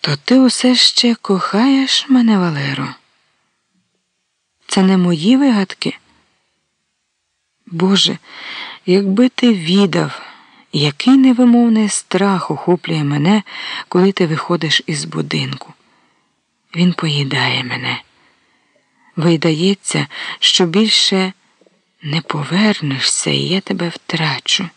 То ти усе ще кохаєш мене, Валеро? Це не мої вигадки? Боже, якби ти відав, який невимовний страх охоплює мене, коли ти виходиш із будинку. Він поїдає мене. Видається, що більше не повернешся, і я тебе втрачу.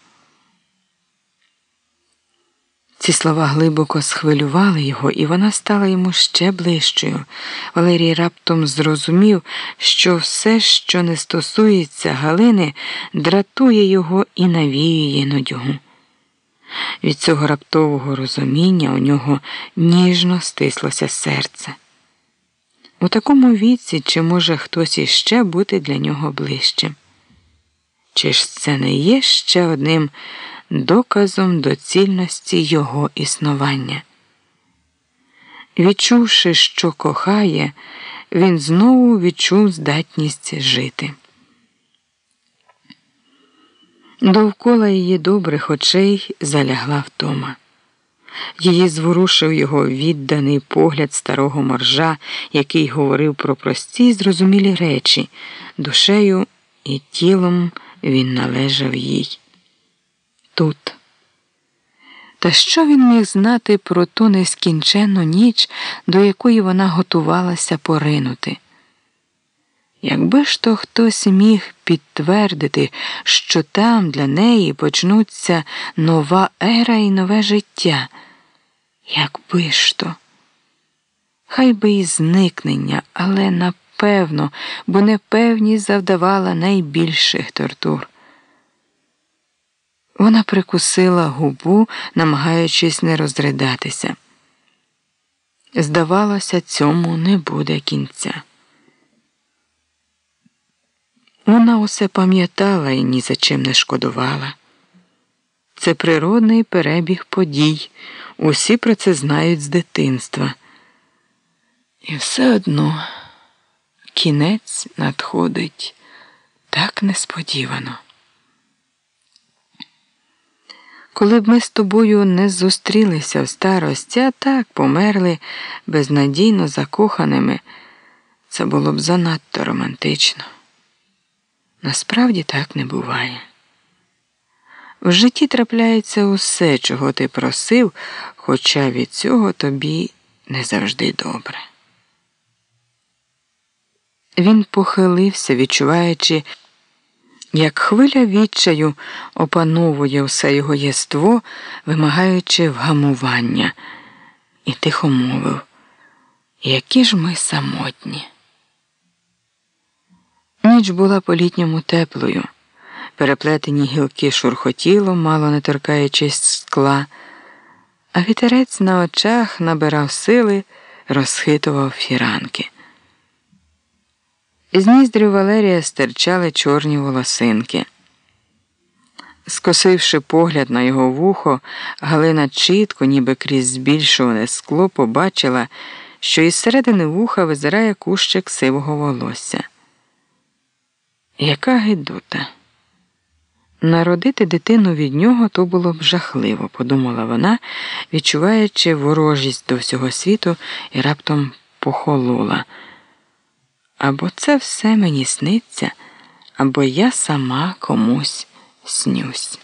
Ці слова глибоко схвилювали його, і вона стала йому ще ближчою. Валерій раптом зрозумів, що все, що не стосується Галини, дратує його і навіює нудьгу. Від цього раптового розуміння у нього ніжно стислося серце. У такому віці чи може хтось іще бути для нього ближчим? Чи ж це не є ще одним доказом доцільності його існування? Відчувши, що кохає, він знову відчув здатність жити. Довкола її добрих очей залягла втома. Її зворушив його відданий погляд старого моржа, який говорив про прості й зрозумілі речі, душею і тілом він належав їй. Тут. Та що він міг знати про ту нескінченну ніч, до якої вона готувалася поринути? Якби ж то хтось міг підтвердити, що там для неї почнуться нова ера і нове життя, якби ж то, хай би і зникнення, але напевно, бо непевність завдавала найбільших тортур. Вона прикусила губу, намагаючись не розридатися. Здавалося, цьому не буде кінця. Вона усе пам'ятала і ні за чим не шкодувала. Це природний перебіг подій, усі про це знають з дитинства. І все одно кінець надходить так несподівано. Коли б ми з тобою не зустрілися в старості, а так померли безнадійно закоханими, це було б занадто романтично. Насправді так не буває. В житті трапляється усе, чого ти просив, хоча від цього тобі не завжди добре. Він похилився, відчуваючи, як хвиля відчаю опановує все його єство, вимагаючи вгамування, і тихо мовив, які ж ми самотні. Ніч була по літньому теплою, переплетені гілки шурхотіло, мало не торкаючись скла, а вітерець на очах набирав сили, розхитував фіранки. Із ніздрів Валерія стирчали чорні волосинки. Скосивши погляд на його вухо, Галина чітко, ніби крізь збільшуване скло, побачила, що із середини вуха визирає кущик сивого волосся. Яка гидота. Народити дитину від нього то було б жахливо, подумала вона, відчуваючи ворожість до всього світу і раптом похолола. Або це все мені сниться, або я сама комусь снюсь.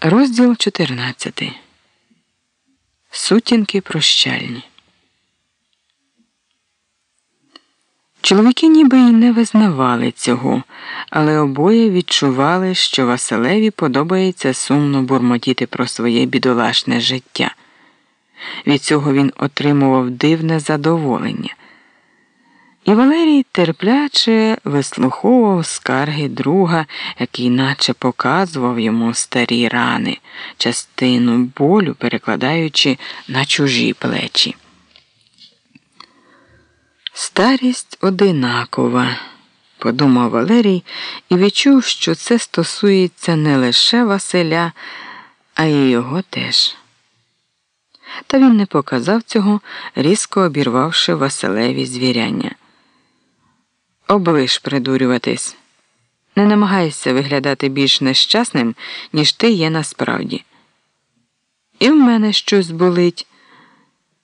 Розділ 14. Сутінки прощальні. Чоловіки ніби й не визнавали цього, але обоє відчували, що Василеві подобається сумно бурмотіти про своє бідолашне життя. Від цього він отримував дивне задоволення. І Валерій терпляче вислуховував скарги друга, який наче показував йому старі рани, частину болю перекладаючи на чужі плечі. Старість одинакова, подумав Валерій і відчув, що це стосується не лише Василя, а й його теж. Та він не показав цього, різко обірвавши Василеві звіряння. Облиш придурюватись. Не намагайся виглядати більш нещасним, ніж ти є насправді. І в мене щось болить.